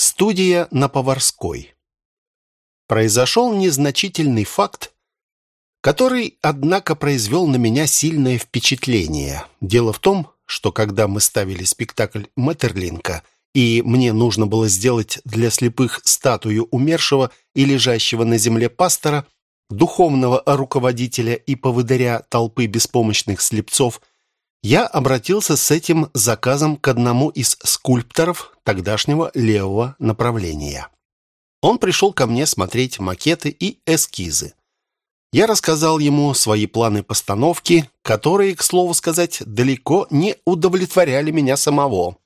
Студия на Поварской. Произошел незначительный факт, который, однако, произвел на меня сильное впечатление. Дело в том, что когда мы ставили спектакль Мэттерлинка, и мне нужно было сделать для слепых статую умершего и лежащего на земле пастора, духовного руководителя и поводыря толпы беспомощных слепцов, я обратился с этим заказом к одному из скульпторов тогдашнего левого направления. Он пришел ко мне смотреть макеты и эскизы. Я рассказал ему свои планы постановки, которые, к слову сказать, далеко не удовлетворяли меня самого.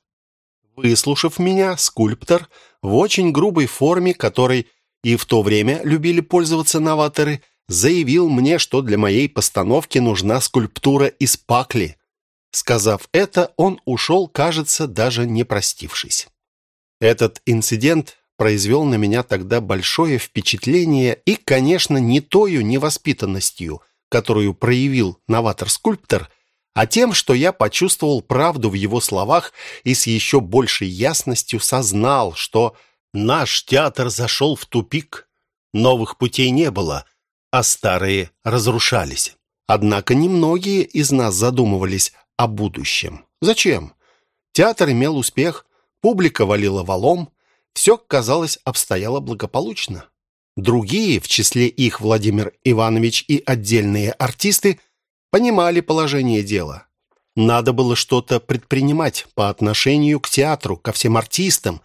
Выслушав меня, скульптор в очень грубой форме, которой и в то время любили пользоваться новаторы, заявил мне, что для моей постановки нужна скульптура из пакли – Сказав это, он ушел, кажется, даже не простившись. Этот инцидент произвел на меня тогда большое впечатление и, конечно, не тою невоспитанностью, которую проявил новатор-скульптор, а тем, что я почувствовал правду в его словах и с еще большей ясностью сознал, что наш театр зашел в тупик, новых путей не было, а старые разрушались. Однако немногие из нас задумывались о будущем. Зачем? Театр имел успех, публика валила валом, все, казалось, обстояло благополучно. Другие, в числе их Владимир Иванович и отдельные артисты, понимали положение дела. Надо было что-то предпринимать по отношению к театру, ко всем артистам,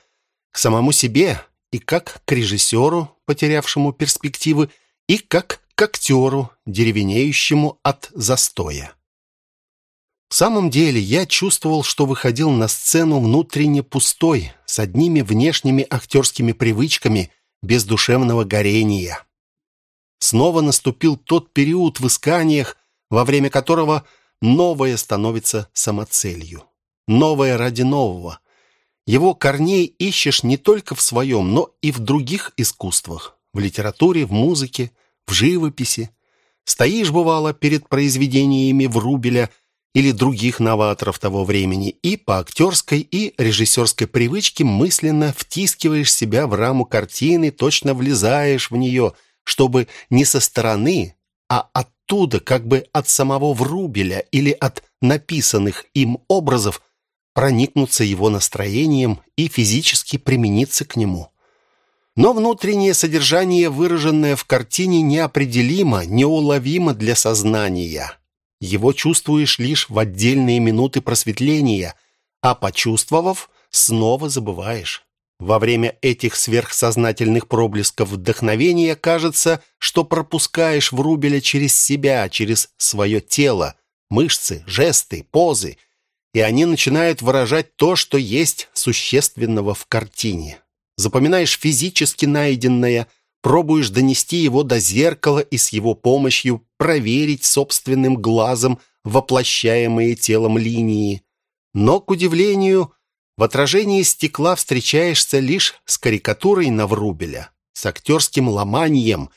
к самому себе и как к режиссеру, потерявшему перспективы, и как к актеру, деревенеющему от застоя. В самом деле, я чувствовал, что выходил на сцену внутренне пустой, с одними внешними актерскими привычками, без душевного горения. Снова наступил тот период в исканиях, во время которого новое становится самоцелью. Новое ради нового. Его корней ищешь не только в своем, но и в других искусствах. В литературе, в музыке, в живописи. Стоишь, бывало, перед произведениями Врубеля – или других новаторов того времени, и по актерской и режиссерской привычке мысленно втискиваешь себя в раму картины, точно влезаешь в нее, чтобы не со стороны, а оттуда, как бы от самого Врубеля или от написанных им образов, проникнуться его настроением и физически примениться к нему. Но внутреннее содержание, выраженное в картине, неопределимо, неуловимо для сознания. Его чувствуешь лишь в отдельные минуты просветления, а почувствовав, снова забываешь. Во время этих сверхсознательных проблесков вдохновения кажется, что пропускаешь Врубеля через себя, через свое тело, мышцы, жесты, позы, и они начинают выражать то, что есть существенного в картине. Запоминаешь физически найденное, пробуешь донести его до зеркала и с его помощью проверить собственным глазом воплощаемые телом линии. Но, к удивлению, в отражении стекла встречаешься лишь с карикатурой Наврубеля, с актерским ломанием,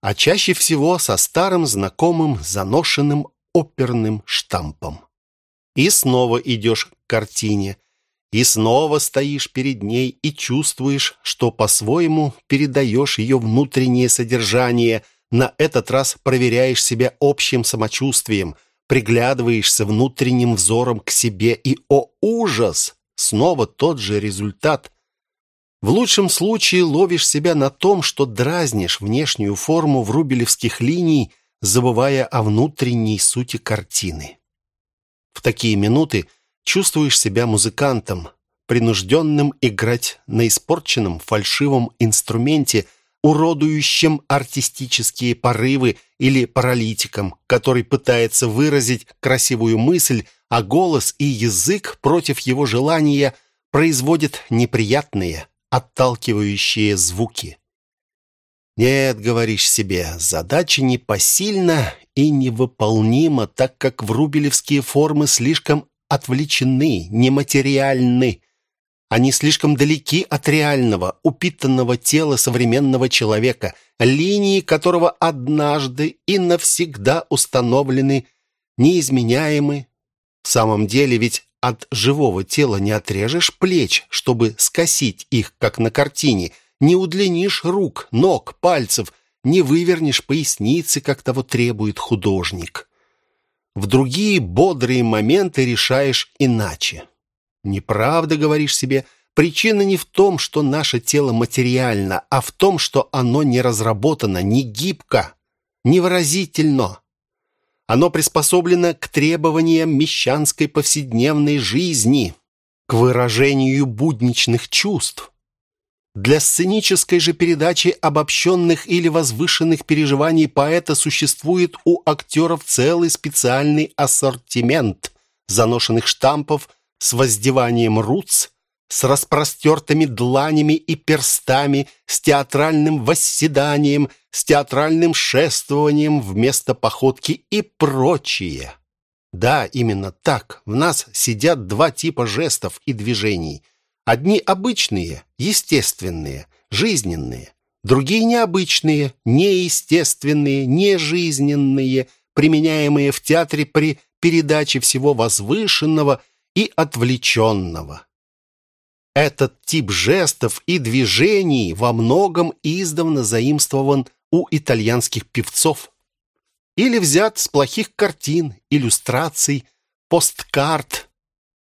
а чаще всего со старым знакомым заношенным оперным штампом. И снова идешь к картине, и снова стоишь перед ней и чувствуешь, что по-своему передаешь ее внутреннее содержание, на этот раз проверяешь себя общим самочувствием, приглядываешься внутренним взором к себе и, о ужас, снова тот же результат. В лучшем случае ловишь себя на том, что дразнишь внешнюю форму врубелевских линий, забывая о внутренней сути картины. В такие минуты чувствуешь себя музыкантом, принужденным играть на испорченном фальшивом инструменте – уродующим артистические порывы или паралитиком, который пытается выразить красивую мысль, а голос и язык против его желания производят неприятные, отталкивающие звуки. «Нет, — говоришь себе, — задача непосильна и невыполнима, так как врубелевские формы слишком отвлечены, нематериальны, они слишком далеки от реального, упитанного тела современного человека, линии которого однажды и навсегда установлены, неизменяемы. В самом деле ведь от живого тела не отрежешь плеч, чтобы скосить их, как на картине, не удлинишь рук, ног, пальцев, не вывернешь поясницы, как того требует художник. В другие бодрые моменты решаешь иначе. Неправда, говоришь себе, причина не в том, что наше тело материально, а в том, что оно не разработано, не гибко, невыразительно. Оно приспособлено к требованиям мещанской повседневной жизни, к выражению будничных чувств. Для сценической же передачи обобщенных или возвышенных переживаний поэта существует у актеров целый специальный ассортимент заношенных штампов с воздеванием руц, с распростертыми дланями и перстами, с театральным восседанием, с театральным шествованием вместо походки и прочее. Да, именно так. В нас сидят два типа жестов и движений. Одни обычные, естественные, жизненные. Другие необычные, неестественные, нежизненные, применяемые в театре при передаче всего возвышенного и отвлеченного. Этот тип жестов и движений во многом издавна заимствован у итальянских певцов или взят с плохих картин, иллюстраций, посткарт.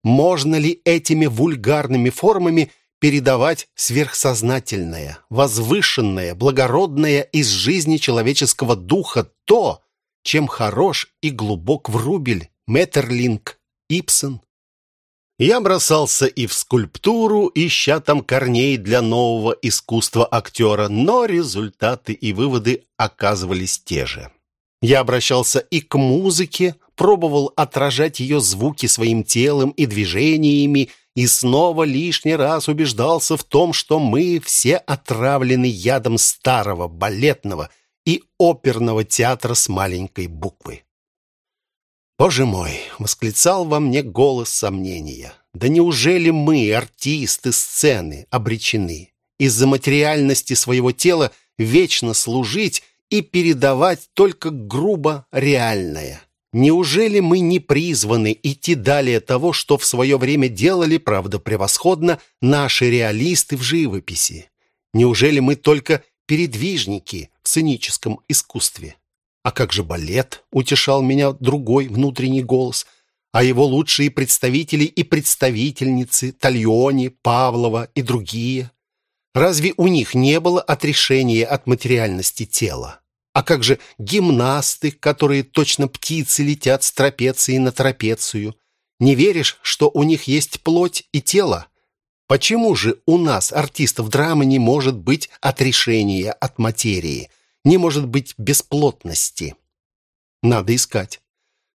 Можно ли этими вульгарными формами передавать сверхсознательное, возвышенное, благородное из жизни человеческого духа то, чем хорош и глубок Врубель, Меттерлинг, Ипсон? Я бросался и в скульптуру, ища там корней для нового искусства актера, но результаты и выводы оказывались те же. Я обращался и к музыке, пробовал отражать ее звуки своим телом и движениями, и снова лишний раз убеждался в том, что мы все отравлены ядом старого балетного и оперного театра с маленькой буквы. «Боже мой!» — восклицал во мне голос сомнения. «Да неужели мы, артисты сцены, обречены из-за материальности своего тела вечно служить и передавать только грубо реальное?» Неужели мы не призваны идти далее того, что в свое время делали, правда, превосходно, наши реалисты в живописи? Неужели мы только передвижники в сценическом искусстве? «А как же балет?» — утешал меня другой внутренний голос. «А его лучшие представители и представительницы, Тальони, Павлова и другие? Разве у них не было отрешения от материальности тела? А как же гимнасты, которые точно птицы летят с трапеции на трапецию? Не веришь, что у них есть плоть и тело? Почему же у нас, артистов драмы, не может быть отрешения от материи?» Не может быть бесплотности. Надо искать.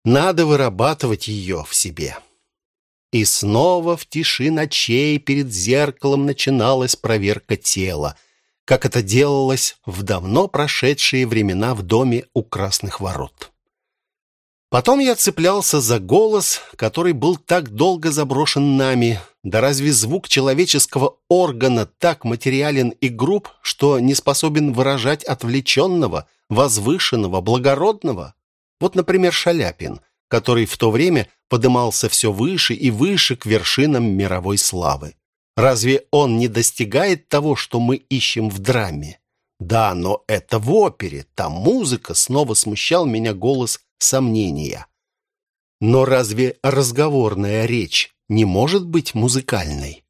Надо вырабатывать ее в себе. И снова в тиши ночей перед зеркалом начиналась проверка тела, как это делалось в давно прошедшие времена в доме у Красных Ворот. Потом я цеплялся за голос, который был так долго заброшен нами. Да разве звук человеческого органа так материален и груб, что не способен выражать отвлеченного, возвышенного, благородного? Вот, например, Шаляпин, который в то время подымался все выше и выше к вершинам мировой славы. Разве он не достигает того, что мы ищем в драме? Да, но это в опере, там музыка, снова смущал меня голос сомнения. Но разве разговорная речь не может быть музыкальной?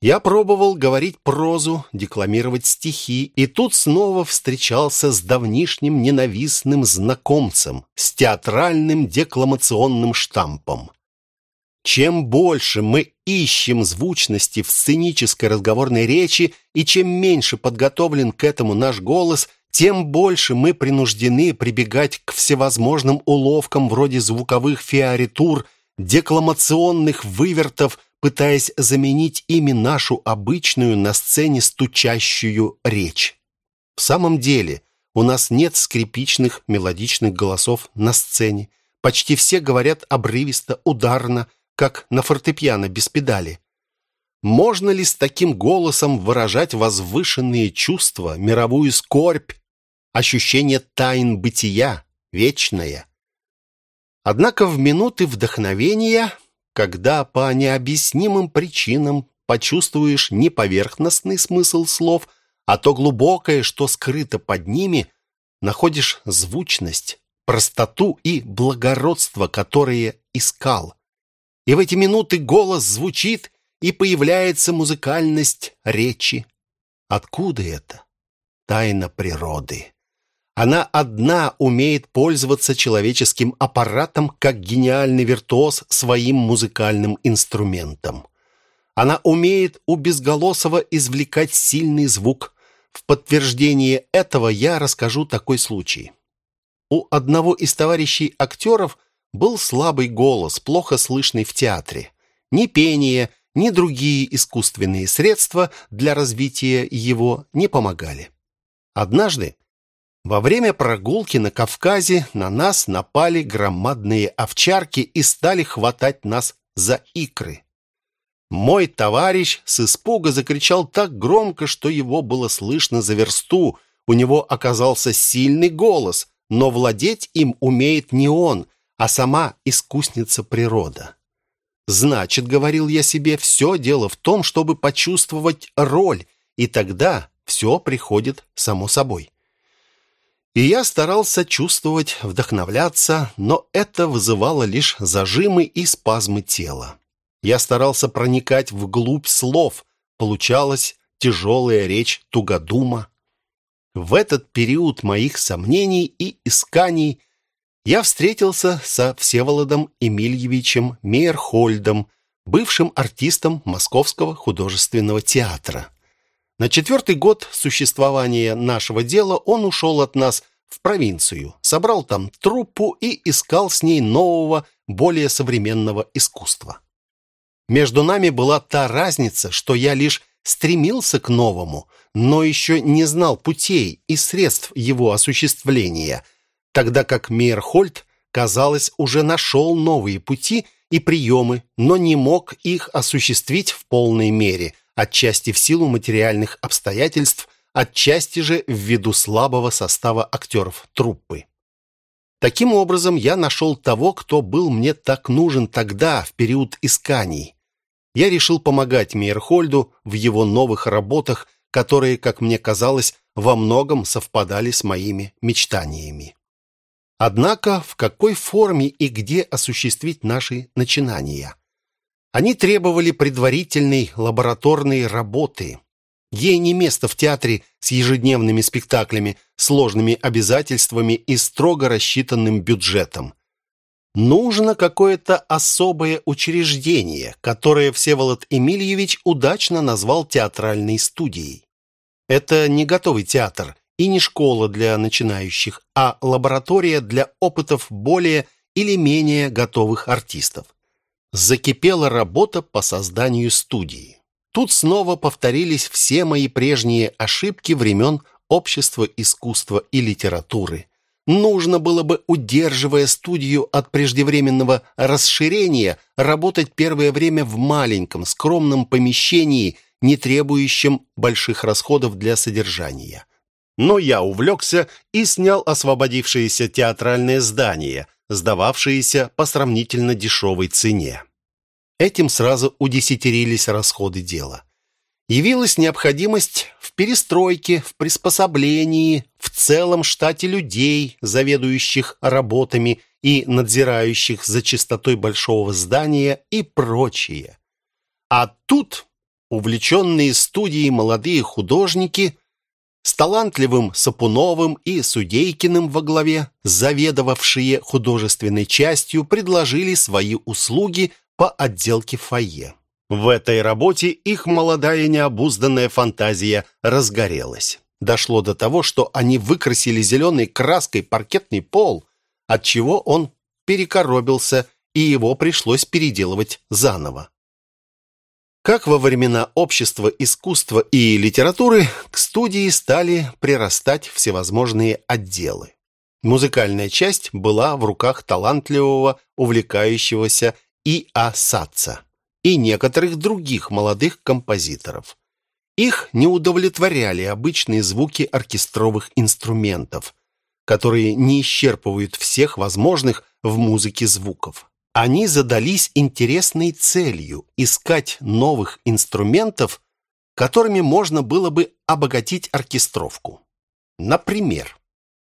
Я пробовал говорить прозу, декламировать стихи, и тут снова встречался с давнишним ненавистным знакомцем, с театральным декламационным штампом. Чем больше мы ищем звучности в сценической разговорной речи, и чем меньше подготовлен к этому наш голос, тем больше мы принуждены прибегать к всевозможным уловкам вроде звуковых фиоритур, декламационных вывертов, пытаясь заменить ими нашу обычную на сцене стучащую речь. В самом деле, у нас нет скрипичных мелодичных голосов на сцене. Почти все говорят обрывисто, ударно, как на фортепиано без педали. Можно ли с таким голосом выражать возвышенные чувства, мировую скорбь, ощущение тайн бытия, вечное? Однако в минуты вдохновения, когда по необъяснимым причинам почувствуешь не поверхностный смысл слов, а то глубокое, что скрыто под ними, находишь звучность, простоту и благородство, которые искал. И в эти минуты голос звучит, и появляется музыкальность речи. Откуда это? Тайна природы. Она одна умеет пользоваться человеческим аппаратом как гениальный виртуоз своим музыкальным инструментом. Она умеет у безголосого извлекать сильный звук. В подтверждение этого я расскажу такой случай. У одного из товарищей актеров был слабый голос, плохо слышный в театре. Ни пение, ни другие искусственные средства для развития его не помогали. Однажды во время прогулки на Кавказе на нас напали громадные овчарки и стали хватать нас за икры. Мой товарищ с испуга закричал так громко, что его было слышно за версту. У него оказался сильный голос, но владеть им умеет не он, а сама искусница природа. Значит, говорил я себе, все дело в том, чтобы почувствовать роль, и тогда все приходит само собой. И я старался чувствовать, вдохновляться, но это вызывало лишь зажимы и спазмы тела. Я старался проникать вглубь слов, получалась тяжелая речь тугодума. В этот период моих сомнений и исканий я встретился со Всеволодом Эмильевичем Мейерхольдом, бывшим артистом Московского художественного театра. На четвертый год существования нашего дела он ушел от нас в провинцию, собрал там труппу и искал с ней нового, более современного искусства. Между нами была та разница, что я лишь стремился к новому, но еще не знал путей и средств его осуществления, тогда как Мейерхольд, казалось, уже нашел новые пути и приемы, но не мог их осуществить в полной мере, отчасти в силу материальных обстоятельств, отчасти же ввиду слабого состава актеров труппы. Таким образом, я нашел того, кто был мне так нужен тогда, в период исканий. Я решил помогать Мейерхольду в его новых работах, которые, как мне казалось, во многом совпадали с моими мечтаниями. Однако, в какой форме и где осуществить наши начинания? Они требовали предварительной лабораторной работы. Ей не место в театре с ежедневными спектаклями, сложными обязательствами и строго рассчитанным бюджетом. Нужно какое-то особое учреждение, которое Всеволод Эмильевич удачно назвал театральной студией. Это не готовый театр и не школа для начинающих, а лаборатория для опытов более или менее готовых артистов закипела работа по созданию студии. Тут снова повторились все мои прежние ошибки времен общества искусства и литературы. Нужно было бы, удерживая студию от преждевременного расширения, работать первое время в маленьком, скромном помещении, не требующем больших расходов для содержания. Но я увлекся и снял освободившееся театральное здание – сдававшиеся по сравнительно дешевой цене. Этим сразу удесятерились расходы дела. Явилась необходимость в перестройке, в приспособлении, в целом штате людей, заведующих работами и надзирающих за чистотой большого здания и прочее. А тут увлеченные студией молодые художники с талантливым Сапуновым и Судейкиным во главе, заведовавшие художественной частью, предложили свои услуги по отделке фойе. В этой работе их молодая необузданная фантазия разгорелась. Дошло до того, что они выкрасили зеленой краской паркетный пол, отчего он перекоробился, и его пришлось переделывать заново. Как во времена общества искусства и литературы к студии стали прирастать всевозможные отделы. Музыкальная часть была в руках талантливого, увлекающегося И. А. Сатца и некоторых других молодых композиторов. Их не удовлетворяли обычные звуки оркестровых инструментов, которые не исчерпывают всех возможных в музыке звуков. Они задались интересной целью искать новых инструментов, которыми можно было бы обогатить оркестровку. Например,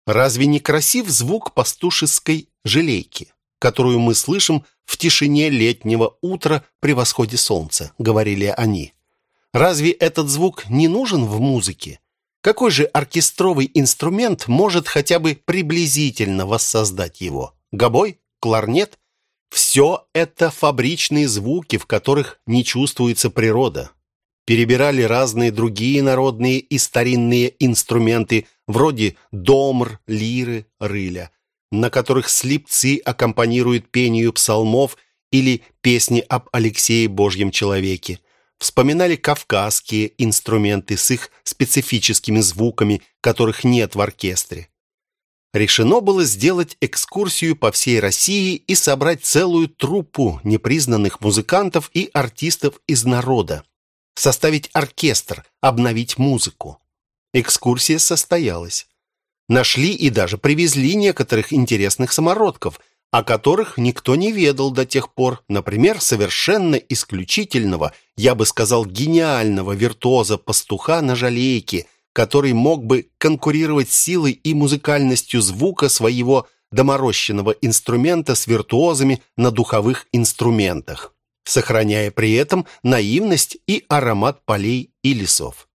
разве не красив звук пастушеской желейки, которую мы слышим в тишине летнего утра при восходе солнца, говорили они. Разве этот звук не нужен в музыке? Какой же оркестровый инструмент может хотя бы приблизительно воссоздать его? Гобой? Кларнет? Все это фабричные звуки, в которых не чувствуется природа. Перебирали разные другие народные и старинные инструменты, вроде домр, лиры, рыля, на которых слепцы аккомпанируют пению псалмов или песни об Алексее Божьем человеке. Вспоминали кавказские инструменты с их специфическими звуками, которых нет в оркестре. Решено было сделать экскурсию по всей России и собрать целую труппу непризнанных музыкантов и артистов из народа. Составить оркестр, обновить музыку. Экскурсия состоялась. Нашли и даже привезли некоторых интересных самородков, о которых никто не ведал до тех пор. Например, совершенно исключительного, я бы сказал, гениального виртуоза-пастуха на жалейке, который мог бы конкурировать силой и музыкальностью звука своего доморощенного инструмента с виртуозами на духовых инструментах, сохраняя при этом наивность и аромат полей и лесов.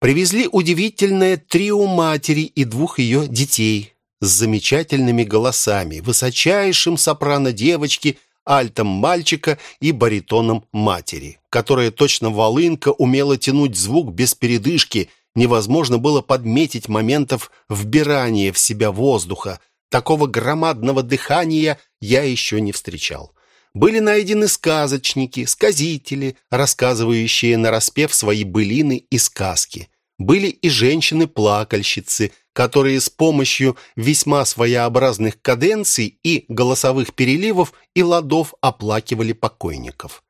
Привезли удивительное трио матери и двух ее детей с замечательными голосами, высочайшим сопрано девочки, альтом мальчика и баритоном матери, которая точно волынка умела тянуть звук без передышки, невозможно было подметить моментов вбирания в себя воздуха. Такого громадного дыхания я еще не встречал. Были найдены сказочники, сказители, рассказывающие нараспев свои былины и сказки были и женщины-плакальщицы, которые с помощью весьма своеобразных каденций и голосовых переливов и ладов оплакивали покойников.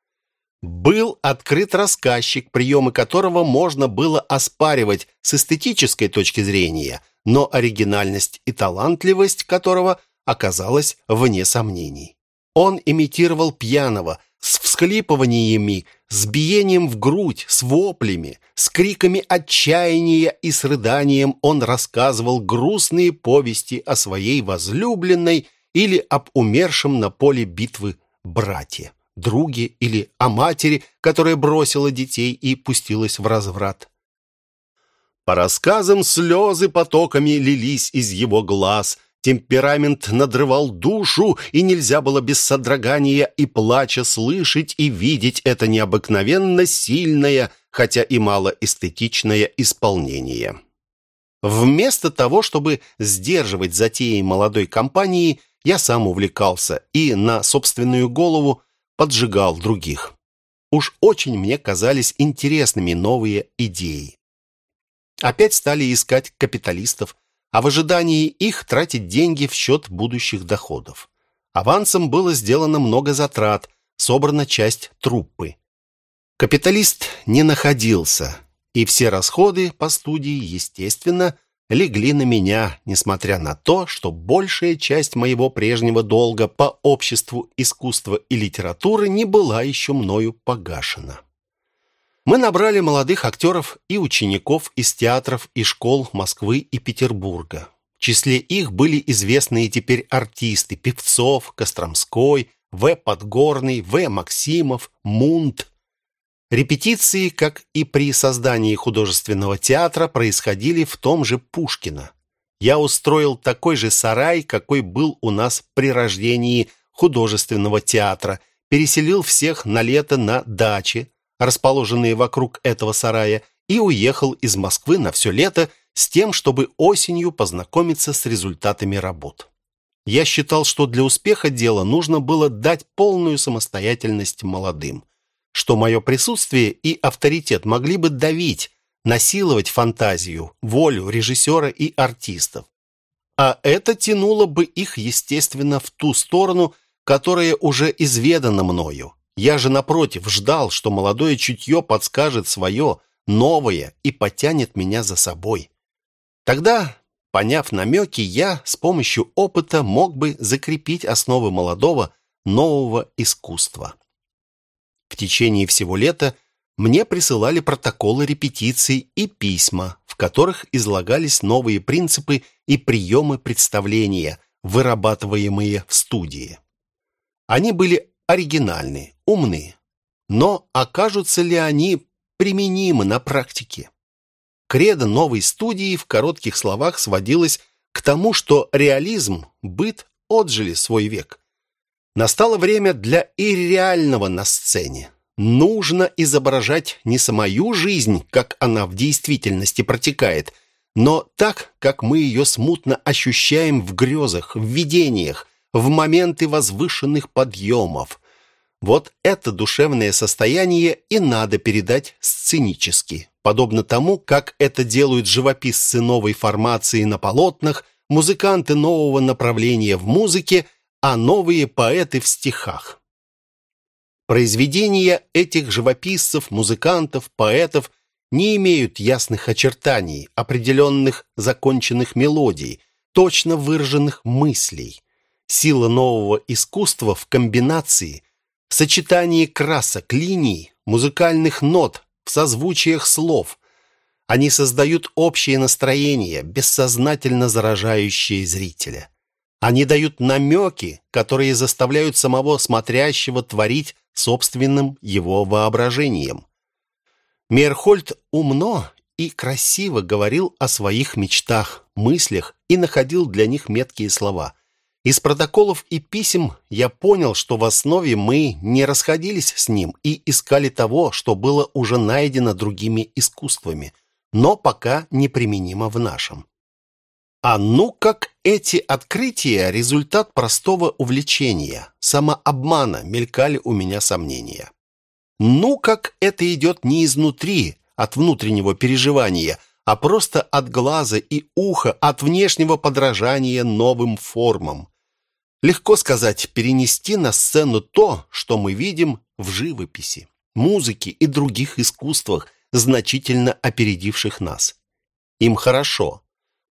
Был открыт рассказчик, приемы которого можно было оспаривать с эстетической точки зрения, но оригинальность и талантливость которого оказалась вне сомнений. Он имитировал пьяного, с всхлипываниями, с биением в грудь, с воплями, с криками отчаяния и с рыданием он рассказывал грустные повести о своей возлюбленной или об умершем на поле битвы брате, друге или о матери, которая бросила детей и пустилась в разврат. По рассказам слезы потоками лились из его глаз – Темперамент надрывал душу, и нельзя было без содрогания и плача слышать и видеть это необыкновенно сильное, хотя и мало эстетичное исполнение. Вместо того, чтобы сдерживать затеи молодой компании, я сам увлекался и на собственную голову поджигал других. Уж очень мне казались интересными новые идеи. Опять стали искать капиталистов, а в ожидании их тратить деньги в счет будущих доходов. Авансом было сделано много затрат, собрана часть труппы. Капиталист не находился, и все расходы по студии, естественно, легли на меня, несмотря на то, что большая часть моего прежнего долга по обществу искусства и литературы не была еще мною погашена. Мы набрали молодых актеров и учеников из театров и школ Москвы и Петербурга. В числе их были известные теперь артисты Певцов, Костромской, В. Подгорный, В. Максимов, Мунт. Репетиции, как и при создании художественного театра, происходили в том же Пушкино. Я устроил такой же сарай, какой был у нас при рождении художественного театра, переселил всех на лето на дачи, расположенные вокруг этого сарая, и уехал из Москвы на все лето с тем, чтобы осенью познакомиться с результатами работ. Я считал, что для успеха дела нужно было дать полную самостоятельность молодым, что мое присутствие и авторитет могли бы давить, насиловать фантазию, волю режиссера и артистов. А это тянуло бы их, естественно, в ту сторону, которая уже изведана мною, я же, напротив, ждал, что молодое чутье подскажет свое, новое, и потянет меня за собой. Тогда, поняв намеки, я с помощью опыта мог бы закрепить основы молодого, нового искусства. В течение всего лета мне присылали протоколы репетиций и письма, в которых излагались новые принципы и приемы представления, вырабатываемые в студии. Они были оригинальны, умны, но окажутся ли они применимы на практике? Кредо новой студии в коротких словах сводилось к тому, что реализм, быт отжили свой век. Настало время для ирреального на сцене. Нужно изображать не самую жизнь, как она в действительности протекает, но так, как мы ее смутно ощущаем в грезах, в видениях, в моменты возвышенных подъемов. Вот это душевное состояние и надо передать сценически, подобно тому, как это делают живописцы новой формации на полотнах, музыканты нового направления в музыке, а новые поэты в стихах. Произведения этих живописцев, музыкантов, поэтов не имеют ясных очертаний, определенных законченных мелодий, точно выраженных мыслей. Сила нового искусства в комбинации, в сочетании красок, линий, музыкальных нот, в созвучиях слов. Они создают общее настроение, бессознательно заражающее зрителя. Они дают намеки, которые заставляют самого смотрящего творить собственным его воображением. Мерхольд умно и красиво говорил о своих мечтах, мыслях и находил для них меткие слова. Из протоколов и писем я понял, что в основе мы не расходились с ним и искали того, что было уже найдено другими искусствами, но пока неприменимо в нашем. А ну как эти открытия – результат простого увлечения, самообмана, мелькали у меня сомнения. Ну как это идет не изнутри, от внутреннего переживания, а просто от глаза и уха, от внешнего подражания новым формам. Легко сказать, перенести на сцену то, что мы видим в живописи, музыке и других искусствах, значительно опередивших нас. Им хорошо.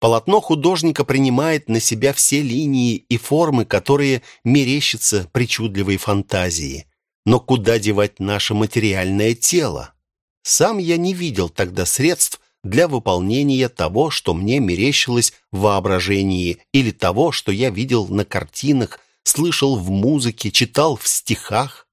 Полотно художника принимает на себя все линии и формы, которые мерещатся причудливой фантазии. Но куда девать наше материальное тело? Сам я не видел тогда средств, для выполнения того, что мне мерещилось в воображении, или того, что я видел на картинах, слышал в музыке, читал в стихах.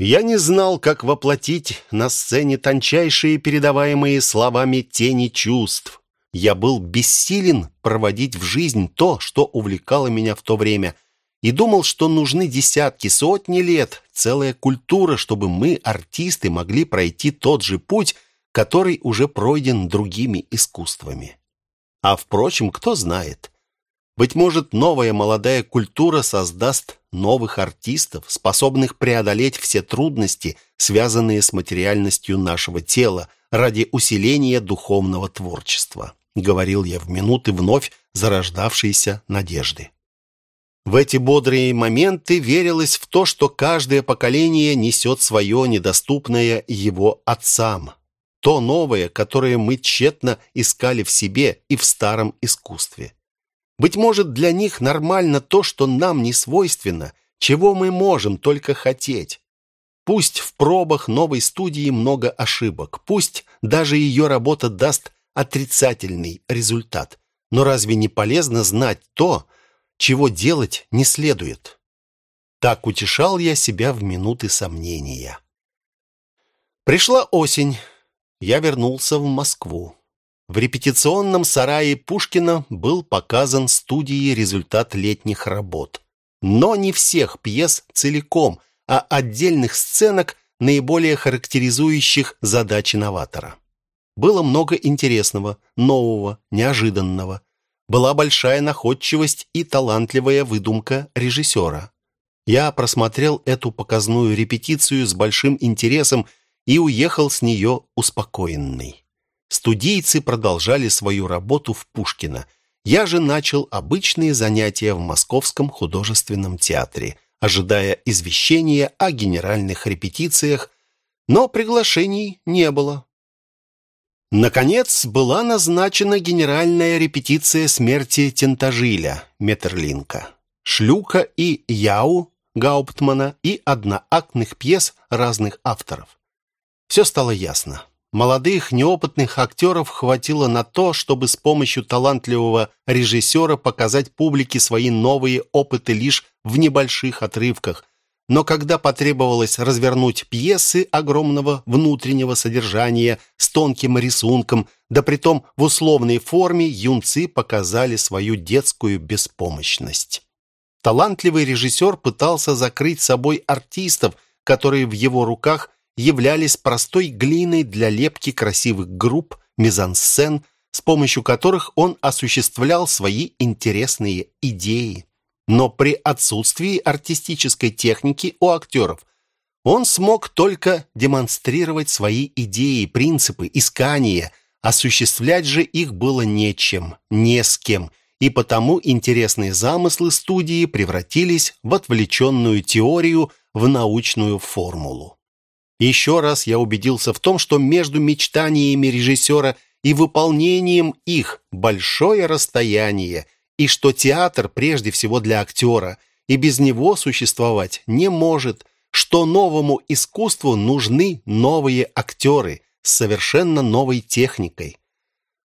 Я не знал, как воплотить на сцене тончайшие передаваемые словами тени чувств. Я был бессилен проводить в жизнь то, что увлекало меня в то время, и думал, что нужны десятки, сотни лет, целая культура, чтобы мы, артисты, могли пройти тот же путь, который уже пройден другими искусствами. А впрочем, кто знает? Быть может, новая молодая культура создаст новых артистов, способных преодолеть все трудности, связанные с материальностью нашего тела, ради усиления духовного творчества, говорил я в минуты вновь зарождавшейся надежды. В эти бодрые моменты верилось в то, что каждое поколение несет свое недоступное его отцам, то новое, которое мы тщетно искали в себе и в старом искусстве. Быть может, для них нормально то, что нам не свойственно, чего мы можем только хотеть. Пусть в пробах новой студии много ошибок, пусть даже ее работа даст отрицательный результат. Но разве не полезно знать то, чего делать не следует? Так утешал я себя в минуты сомнения. Пришла осень я вернулся в Москву. В репетиционном сарае Пушкина был показан студии результат летних работ. Но не всех пьес целиком, а отдельных сценок, наиболее характеризующих задачи новатора. Было много интересного, нового, неожиданного. Была большая находчивость и талантливая выдумка режиссера. Я просмотрел эту показную репетицию с большим интересом и уехал с нее успокоенный. Студийцы продолжали свою работу в Пушкино. Я же начал обычные занятия в Московском художественном театре, ожидая извещения о генеральных репетициях, но приглашений не было. Наконец, была назначена генеральная репетиция смерти Тентажиля, Метерлинка. Шлюка и Яу Гауптмана и одноактных пьес разных авторов. Все стало ясно. Молодых, неопытных актеров хватило на то, чтобы с помощью талантливого режиссера показать публике свои новые опыты лишь в небольших отрывках. Но когда потребовалось развернуть пьесы огромного внутреннего содержания с тонким рисунком, да притом в условной форме, юнцы показали свою детскую беспомощность. Талантливый режиссер пытался закрыть собой артистов, которые в его руках являлись простой глиной для лепки красивых групп, мизансцен, с помощью которых он осуществлял свои интересные идеи. Но при отсутствии артистической техники у актеров он смог только демонстрировать свои идеи, принципы, искания. Осуществлять же их было нечем, не с кем, и потому интересные замыслы студии превратились в отвлеченную теорию, в научную формулу. Еще раз я убедился в том, что между мечтаниями режиссера и выполнением их большое расстояние, и что театр прежде всего для актера, и без него существовать не может, что новому искусству нужны новые актеры с совершенно новой техникой.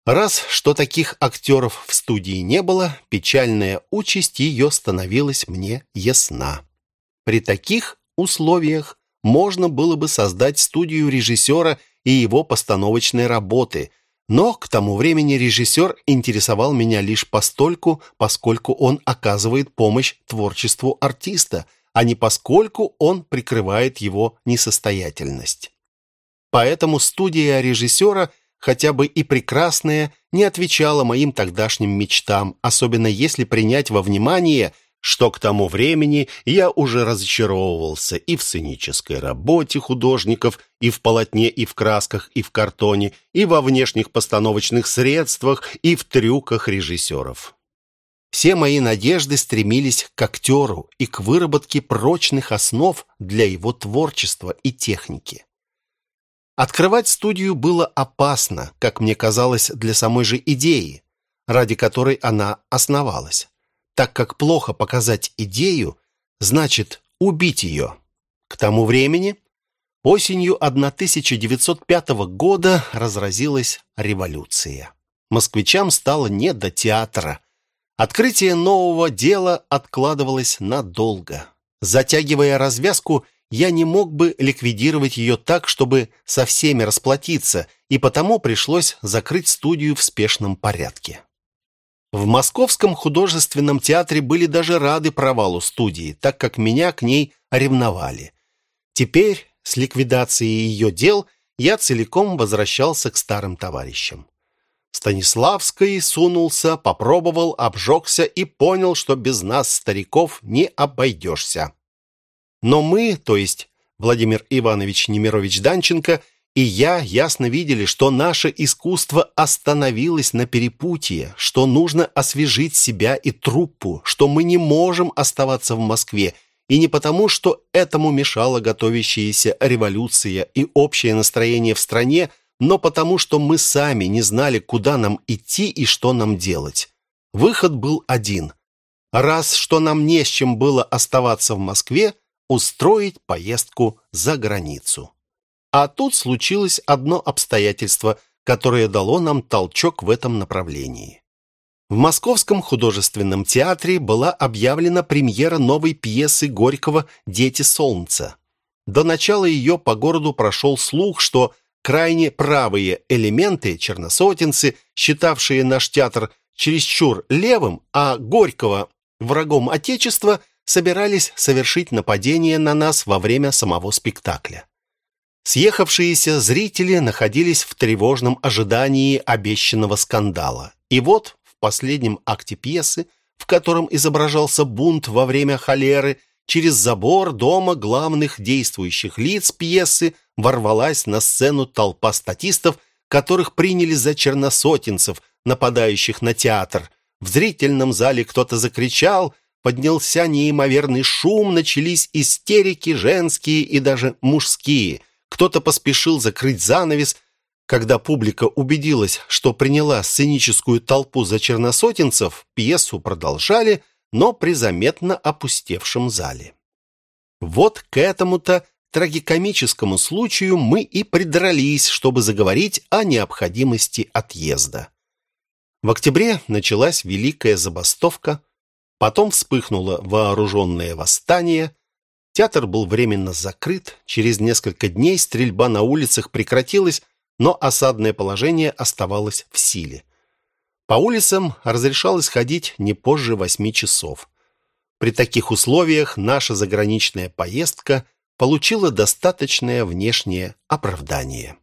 Раз что таких актеров в студии не было, печальная участь ее становилась мне ясна. При таких условиях можно было бы создать студию режиссера и его постановочной работы, но к тому времени режиссер интересовал меня лишь постольку, поскольку он оказывает помощь творчеству артиста, а не поскольку он прикрывает его несостоятельность. Поэтому студия режиссера, хотя бы и прекрасная, не отвечала моим тогдашним мечтам, особенно если принять во внимание – что к тому времени я уже разочаровывался и в сценической работе художников, и в полотне, и в красках, и в картоне, и во внешних постановочных средствах, и в трюках режиссеров. Все мои надежды стремились к актеру и к выработке прочных основ для его творчества и техники. Открывать студию было опасно, как мне казалось, для самой же идеи, ради которой она основалась так как плохо показать идею, значит убить ее. К тому времени, осенью 1905 года разразилась революция. Москвичам стало не до театра. Открытие нового дела откладывалось надолго. Затягивая развязку, я не мог бы ликвидировать ее так, чтобы со всеми расплатиться, и потому пришлось закрыть студию в спешном порядке. В Московском художественном театре были даже рады провалу студии, так как меня к ней ревновали. Теперь, с ликвидацией ее дел, я целиком возвращался к старым товарищам. Станиславский сунулся, попробовал, обжегся и понял, что без нас, стариков, не обойдешься. Но мы, то есть Владимир Иванович Немирович Данченко – и я ясно видели, что наше искусство остановилось на перепутье, что нужно освежить себя и труппу, что мы не можем оставаться в Москве, и не потому, что этому мешала готовящаяся революция и общее настроение в стране, но потому, что мы сами не знали, куда нам идти и что нам делать. Выход был один. Раз что нам не с чем было оставаться в Москве, устроить поездку за границу. А тут случилось одно обстоятельство, которое дало нам толчок в этом направлении. В Московском художественном театре была объявлена премьера новой пьесы Горького «Дети солнца». До начала ее по городу прошел слух, что крайне правые элементы, черносотенцы, считавшие наш театр чересчур левым, а Горького врагом Отечества, собирались совершить нападение на нас во время самого спектакля. Съехавшиеся зрители находились в тревожном ожидании обещанного скандала. И вот в последнем акте пьесы, в котором изображался бунт во время холеры, через забор дома главных действующих лиц пьесы ворвалась на сцену толпа статистов, которых приняли за черносотенцев, нападающих на театр. В зрительном зале кто-то закричал, поднялся неимоверный шум, начались истерики женские и даже мужские – кто-то поспешил закрыть занавес, когда публика убедилась, что приняла сценическую толпу за черносотенцев, пьесу продолжали, но при заметно опустевшем зале. Вот к этому-то трагикомическому случаю мы и придрались, чтобы заговорить о необходимости отъезда. В октябре началась великая забастовка, потом вспыхнуло вооруженное восстание, театр был временно закрыт, через несколько дней стрельба на улицах прекратилась, но осадное положение оставалось в силе. По улицам разрешалось ходить не позже восьми часов. При таких условиях наша заграничная поездка получила достаточное внешнее оправдание.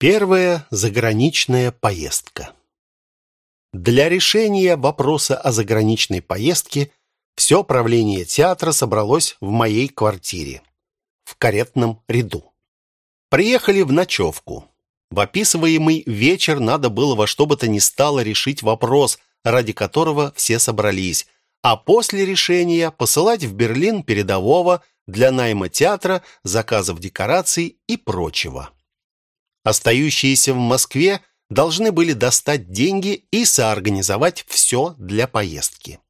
Первая заграничная поездка. Для решения вопроса о заграничной поездке все правление театра собралось в моей квартире, в каретном ряду. Приехали в ночевку. В описываемый вечер надо было во что бы то ни стало решить вопрос – ради которого все собрались, а после решения посылать в Берлин передового для найма театра, заказов декораций и прочего. Остающиеся в Москве должны были достать деньги и соорганизовать все для поездки.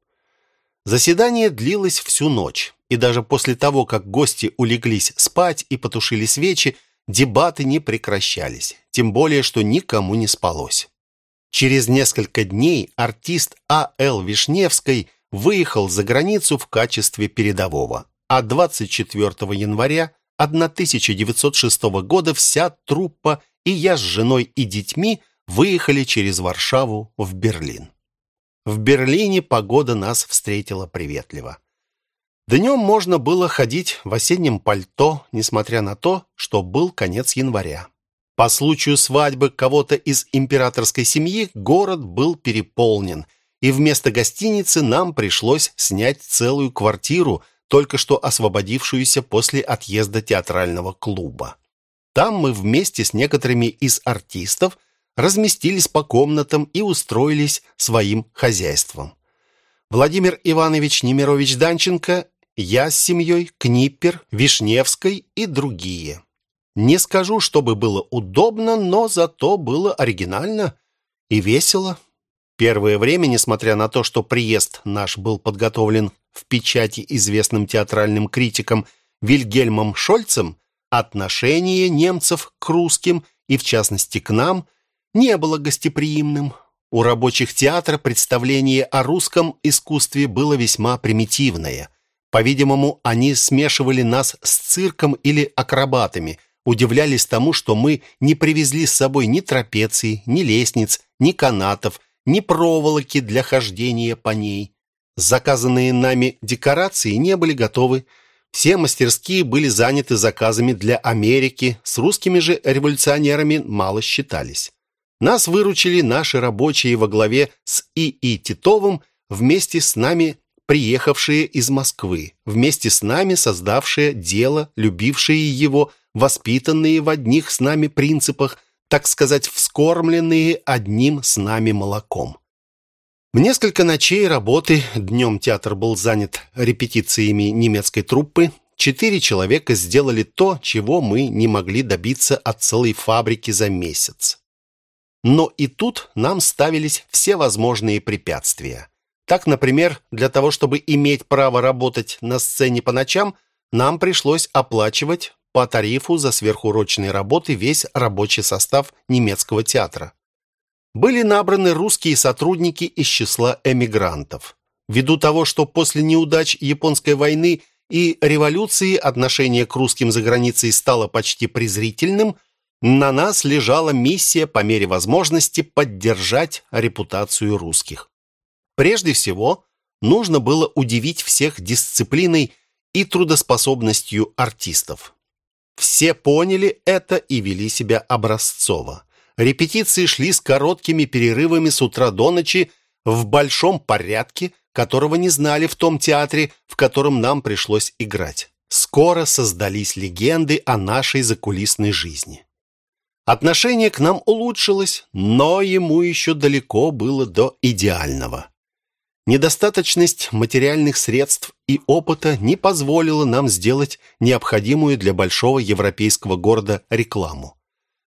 Заседание длилось всю ночь, и даже после того, как гости улеглись спать и потушили свечи, дебаты не прекращались, тем более, что никому не спалось. Через несколько дней артист А.Л. Вишневской выехал за границу в качестве передового, а 24 января 1906 года вся труппа и я с женой и детьми выехали через Варшаву в Берлин. В Берлине погода нас встретила приветливо. Днем можно было ходить в осеннем пальто, несмотря на то, что был конец января. По случаю свадьбы кого-то из императорской семьи город был переполнен, и вместо гостиницы нам пришлось снять целую квартиру, только что освободившуюся после отъезда театрального клуба. Там мы вместе с некоторыми из артистов разместились по комнатам и устроились своим хозяйством. Владимир Иванович Немирович Данченко, я с семьей, Книппер, Вишневской и другие. Не скажу, чтобы было удобно, но зато было оригинально и весело. Первое время, несмотря на то, что приезд наш был подготовлен в печати известным театральным критиком Вильгельмом Шольцем, отношение немцев к русским и, в частности, к нам, не было гостеприимным. У рабочих театра представление о русском искусстве было весьма примитивное. По-видимому, они смешивали нас с цирком или акробатами – удивлялись тому, что мы не привезли с собой ни трапеций, ни лестниц, ни канатов, ни проволоки для хождения по ней. Заказанные нами декорации не были готовы. Все мастерские были заняты заказами для Америки, с русскими же революционерами мало считались. Нас выручили наши рабочие во главе с И.И. Титовым, вместе с нами приехавшие из Москвы, вместе с нами создавшие дело, любившие его – воспитанные в одних с нами принципах, так сказать, вскормленные одним с нами молоком. В несколько ночей работы, днем театр был занят репетициями немецкой труппы, четыре человека сделали то, чего мы не могли добиться от целой фабрики за месяц. Но и тут нам ставились все возможные препятствия. Так, например, для того, чтобы иметь право работать на сцене по ночам, нам пришлось оплачивать по тарифу за сверхурочные работы весь рабочий состав немецкого театра. Были набраны русские сотрудники из числа эмигрантов. Ввиду того, что после неудач японской войны и революции отношение к русским за границей стало почти презрительным, на нас лежала миссия по мере возможности поддержать репутацию русских. Прежде всего, нужно было удивить всех дисциплиной и трудоспособностью артистов. Все поняли это и вели себя образцово. Репетиции шли с короткими перерывами с утра до ночи в большом порядке, которого не знали в том театре, в котором нам пришлось играть. Скоро создались легенды о нашей закулисной жизни. Отношение к нам улучшилось, но ему еще далеко было до идеального. Недостаточность материальных средств и опыта не позволила нам сделать необходимую для большого европейского города рекламу.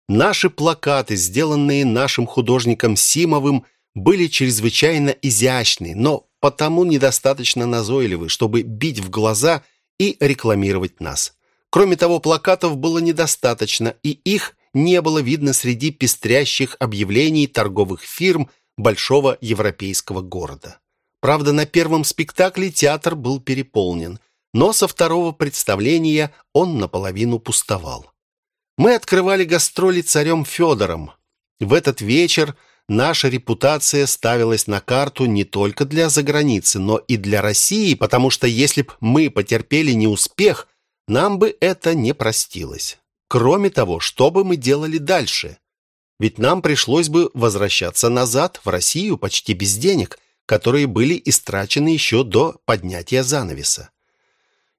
Наши плакаты, сделанные нашим художником Симовым, были чрезвычайно изящны, но потому недостаточно назойливы, чтобы бить в глаза и рекламировать нас. Кроме того, плакатов было недостаточно, и их не было видно среди пестрящих объявлений торговых фирм большого европейского города. Правда, на первом спектакле театр был переполнен, но со второго представления он наполовину пустовал. Мы открывали гастроли царем Федором. В этот вечер наша репутация ставилась на карту не только для заграницы, но и для России, потому что если б мы потерпели неуспех, нам бы это не простилось. Кроме того, что бы мы делали дальше? Ведь нам пришлось бы возвращаться назад, в Россию, почти без денег, которые были истрачены еще до поднятия занавеса.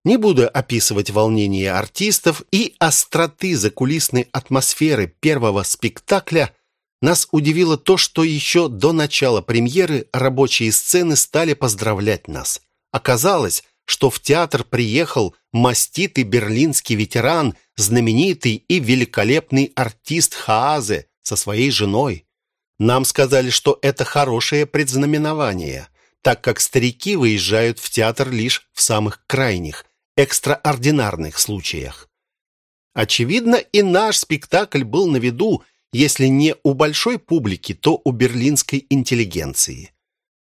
Не буду описывать волнение артистов и остроты закулисной атмосферы первого спектакля, нас удивило то, что еще до начала премьеры рабочие сцены стали поздравлять нас. Оказалось, что в театр приехал маститый берлинский ветеран, знаменитый и великолепный артист Хаазе со своей женой. Нам сказали, что это хорошее предзнаменование, так как старики выезжают в театр лишь в самых крайних, экстраординарных случаях. Очевидно, и наш спектакль был на виду, если не у большой публики, то у берлинской интеллигенции.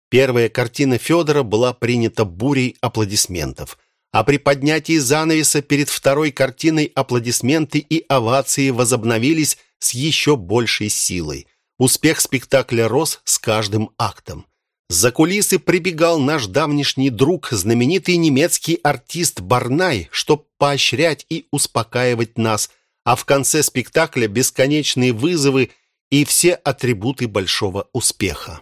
Первая картина Федора была принята бурей аплодисментов, а при поднятии занавеса перед второй картиной аплодисменты и овации возобновились с еще большей силой. Успех спектакля рос с каждым актом. За кулисы прибегал наш давнишний друг, знаменитый немецкий артист Барнай, чтобы поощрять и успокаивать нас, а в конце спектакля бесконечные вызовы и все атрибуты большого успеха.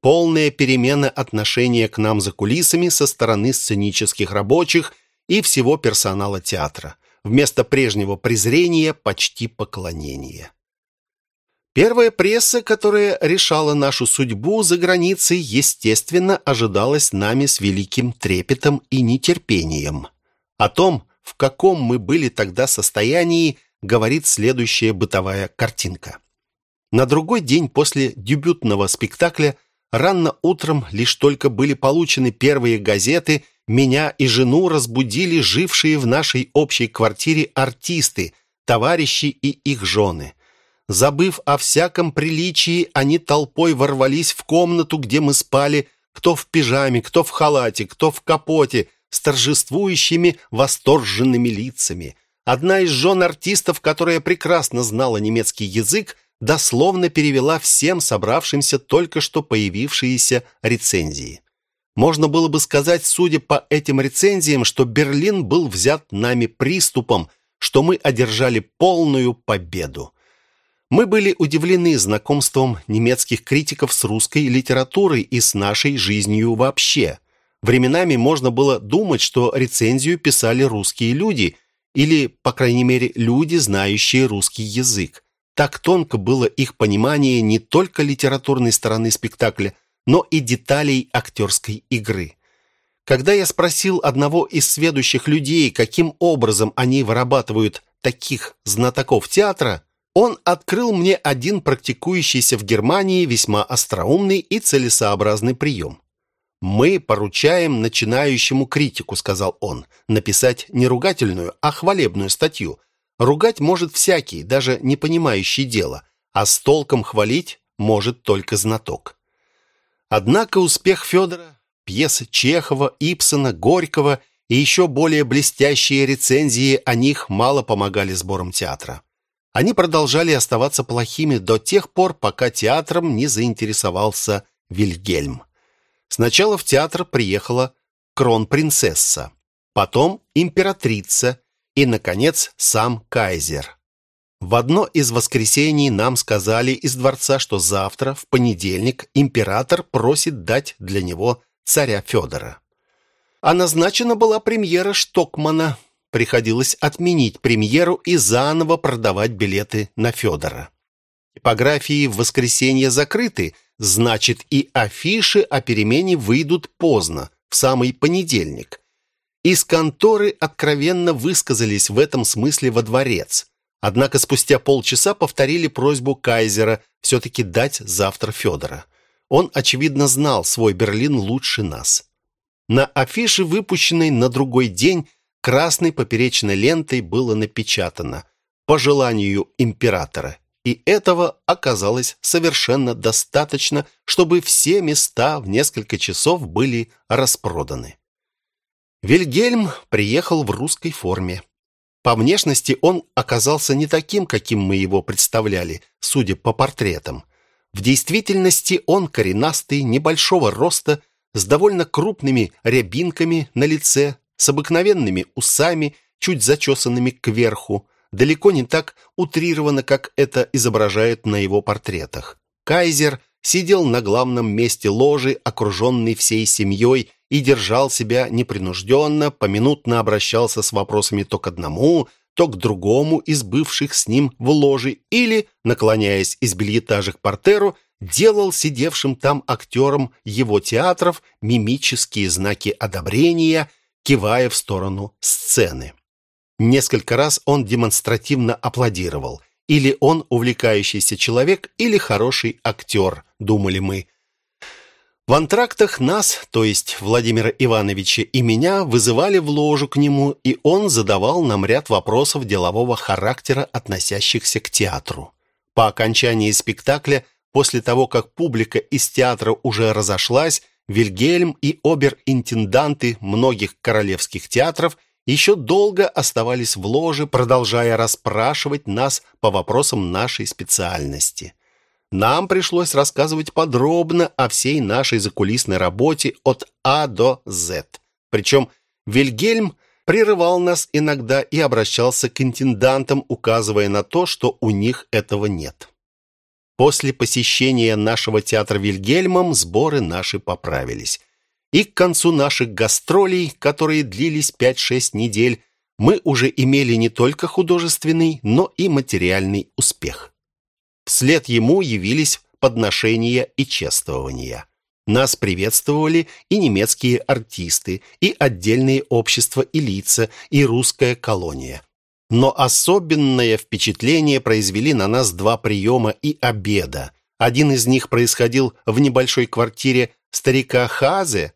Полная перемена отношения к нам за кулисами со стороны сценических рабочих и всего персонала театра. Вместо прежнего презрения почти поклонение. Первая пресса, которая решала нашу судьбу за границей, естественно, ожидалась нами с великим трепетом и нетерпением. О том, в каком мы были тогда состоянии, говорит следующая бытовая картинка. На другой день после дебютного спектакля рано утром лишь только были получены первые газеты, меня и жену разбудили жившие в нашей общей квартире артисты, товарищи и их жены. Забыв о всяком приличии, они толпой ворвались в комнату, где мы спали, кто в пижаме, кто в халате, кто в капоте, с торжествующими, восторженными лицами. Одна из жен артистов, которая прекрасно знала немецкий язык, дословно перевела всем собравшимся только что появившиеся рецензии. Можно было бы сказать, судя по этим рецензиям, что Берлин был взят нами приступом, что мы одержали полную победу. Мы были удивлены знакомством немецких критиков с русской литературой и с нашей жизнью вообще. Временами можно было думать, что рецензию писали русские люди или, по крайней мере, люди, знающие русский язык. Так тонко было их понимание не только литературной стороны спектакля, но и деталей актерской игры. Когда я спросил одного из сведущих людей, каким образом они вырабатывают таких знатоков театра, он открыл мне один практикующийся в Германии весьма остроумный и целесообразный прием. «Мы поручаем начинающему критику», — сказал он, «написать не ругательную, а хвалебную статью. Ругать может всякий, даже не понимающий дела, а с толком хвалить может только знаток». Однако успех Федора, пьесы Чехова, Ипсона, Горького и еще более блестящие рецензии о них мало помогали сборам театра. Они продолжали оставаться плохими до тех пор, пока театром не заинтересовался Вильгельм. Сначала в театр приехала кронпринцесса, потом императрица и, наконец, сам кайзер. В одно из воскресений нам сказали из дворца, что завтра, в понедельник, император просит дать для него царя Федора. А назначена была премьера Штокмана, приходилось отменить премьеру и заново продавать билеты на Федора. Типографии в воскресенье закрыты, значит и афиши о перемене выйдут поздно, в самый понедельник. Из конторы откровенно высказались в этом смысле во дворец. Однако спустя полчаса повторили просьбу кайзера все-таки дать завтра Федора. Он, очевидно, знал свой Берлин лучше нас. На афише, выпущенной на другой день, красной поперечной лентой было напечатано «По желанию императора». И этого оказалось совершенно достаточно, чтобы все места в несколько часов были распроданы. Вильгельм приехал в русской форме. По внешности он оказался не таким, каким мы его представляли, судя по портретам. В действительности он коренастый, небольшого роста, с довольно крупными рябинками на лице, с обыкновенными усами, чуть зачесанными кверху, далеко не так утрировано, как это изображают на его портретах. Кайзер сидел на главном месте ложи, окруженный всей семьей, и держал себя непринужденно, поминутно обращался с вопросами то к одному, то к другому из бывших с ним в ложе или, наклоняясь из бельетажа к портеру, делал сидевшим там актерам его театров мимические знаки одобрения, кивая в сторону сцены. Несколько раз он демонстративно аплодировал. Или он увлекающийся человек, или хороший актер, думали мы. В антрактах нас, то есть Владимира Ивановича и меня, вызывали в ложу к нему, и он задавал нам ряд вопросов делового характера, относящихся к театру. По окончании спектакля, после того, как публика из театра уже разошлась, Вильгельм и обер-интенданты многих королевских театров еще долго оставались в ложе, продолжая расспрашивать нас по вопросам нашей специальности. Нам пришлось рассказывать подробно о всей нашей закулисной работе от А до З. Причем Вильгельм прерывал нас иногда и обращался к интендантам, указывая на то, что у них этого нет. После посещения нашего театра Вильгельмом сборы наши поправились. И к концу наших гастролей, которые длились 5-6 недель, мы уже имели не только художественный, но и материальный успех. Вслед ему явились подношения и чествования. Нас приветствовали и немецкие артисты, и отдельные общества и лица, и русская колония. Но особенное впечатление произвели на нас два приема и обеда. Один из них происходил в небольшой квартире старика Хазе,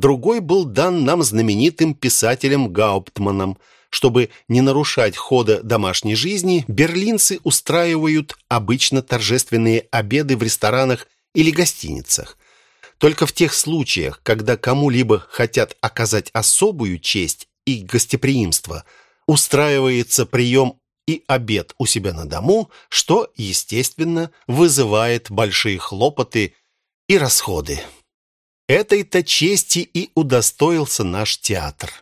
другой был дан нам знаменитым писателем Гауптманом – чтобы не нарушать хода домашней жизни, берлинцы устраивают обычно торжественные обеды в ресторанах или гостиницах. Только в тех случаях, когда кому-либо хотят оказать особую честь и гостеприимство, устраивается прием и обед у себя на дому, что, естественно, вызывает большие хлопоты и расходы. Этой-то чести и удостоился наш театр.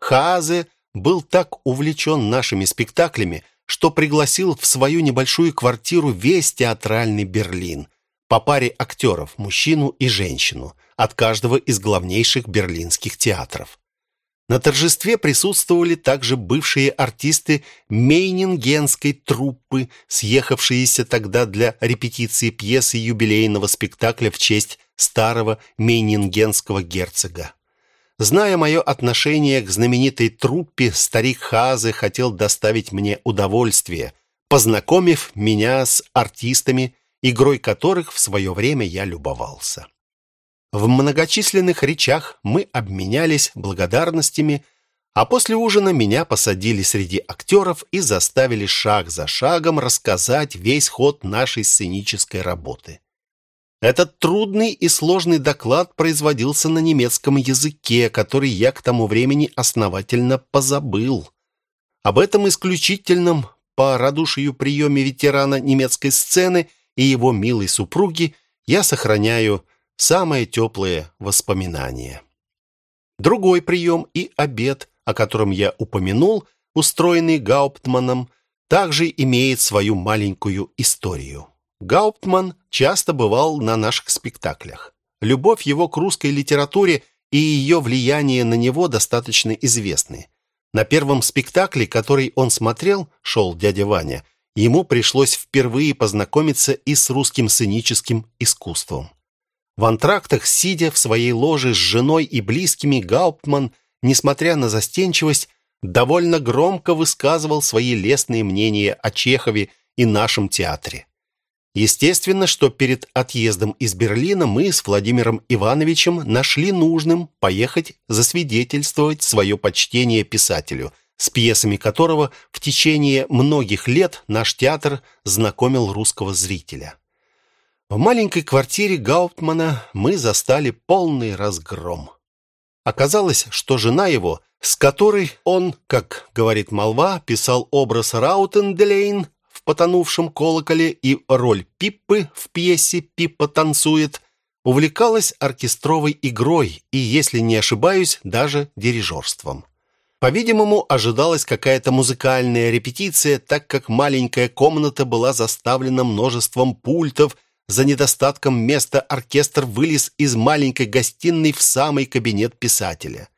Хазе – был так увлечен нашими спектаклями, что пригласил в свою небольшую квартиру весь театральный Берлин, по паре актеров, мужчину и женщину, от каждого из главнейших берлинских театров. На торжестве присутствовали также бывшие артисты Мейнингенской труппы, съехавшиеся тогда для репетиции пьесы юбилейного спектакля в честь старого Мейнингенского герцога. Зная мое отношение к знаменитой труппе, старик Хазе хотел доставить мне удовольствие, познакомив меня с артистами, игрой которых в свое время я любовался. В многочисленных речах мы обменялись благодарностями, а после ужина меня посадили среди актеров и заставили шаг за шагом рассказать весь ход нашей сценической работы. Этот трудный и сложный доклад производился на немецком языке, который я к тому времени основательно позабыл. Об этом исключительном по радушию приеме ветерана немецкой сцены и его милой супруги я сохраняю самые теплые воспоминания. Другой прием и обед, о котором я упомянул, устроенный Гауптманом, также имеет свою маленькую историю. Гауптман часто бывал на наших спектаклях. Любовь его к русской литературе и ее влияние на него достаточно известны. На первом спектакле, который он смотрел, шел дядя Ваня, ему пришлось впервые познакомиться и с русским сценическим искусством. В антрактах, сидя в своей ложе с женой и близкими, Гауптман, несмотря на застенчивость, довольно громко высказывал свои лестные мнения о Чехове и нашем театре. Естественно, что перед отъездом из Берлина мы с Владимиром Ивановичем нашли нужным поехать засвидетельствовать свое почтение писателю, с пьесами которого в течение многих лет наш театр знакомил русского зрителя. В маленькой квартире Гауптмана мы застали полный разгром. Оказалось, что жена его, с которой он, как говорит молва, писал образ Раутенделейн, «Потонувшем колоколе» и роль Пиппы в пьесе «Пиппа танцует», увлекалась оркестровой игрой и, если не ошибаюсь, даже дирижерством. По-видимому, ожидалась какая-то музыкальная репетиция, так как маленькая комната была заставлена множеством пультов. За недостатком места оркестр вылез из маленькой гостиной в самый кабинет писателя.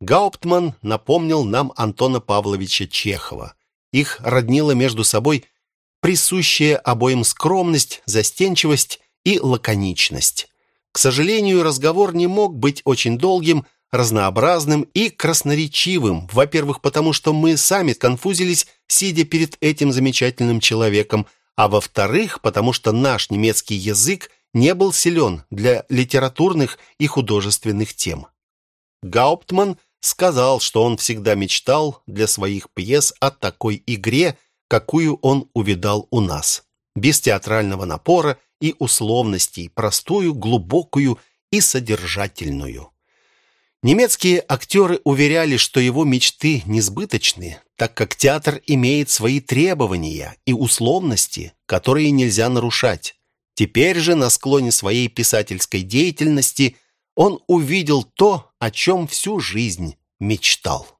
Гауптман напомнил нам Антона Павловича Чехова. Их роднило между собой присущая обоим скромность, застенчивость и лаконичность. К сожалению, разговор не мог быть очень долгим, разнообразным и красноречивым. Во-первых, потому что мы сами конфузились, сидя перед этим замечательным человеком, а во-вторых, потому что наш немецкий язык не был силен для литературных и художественных тем. Гауптман сказал, что он всегда мечтал для своих пьес о такой игре – какую он увидал у нас. Без театрального напора и условностей, простую, глубокую и содержательную. Немецкие актеры уверяли, что его мечты несбыточны, так как театр имеет свои требования и условности, которые нельзя нарушать. Теперь же на склоне своей писательской деятельности он увидел то, о чем всю жизнь мечтал.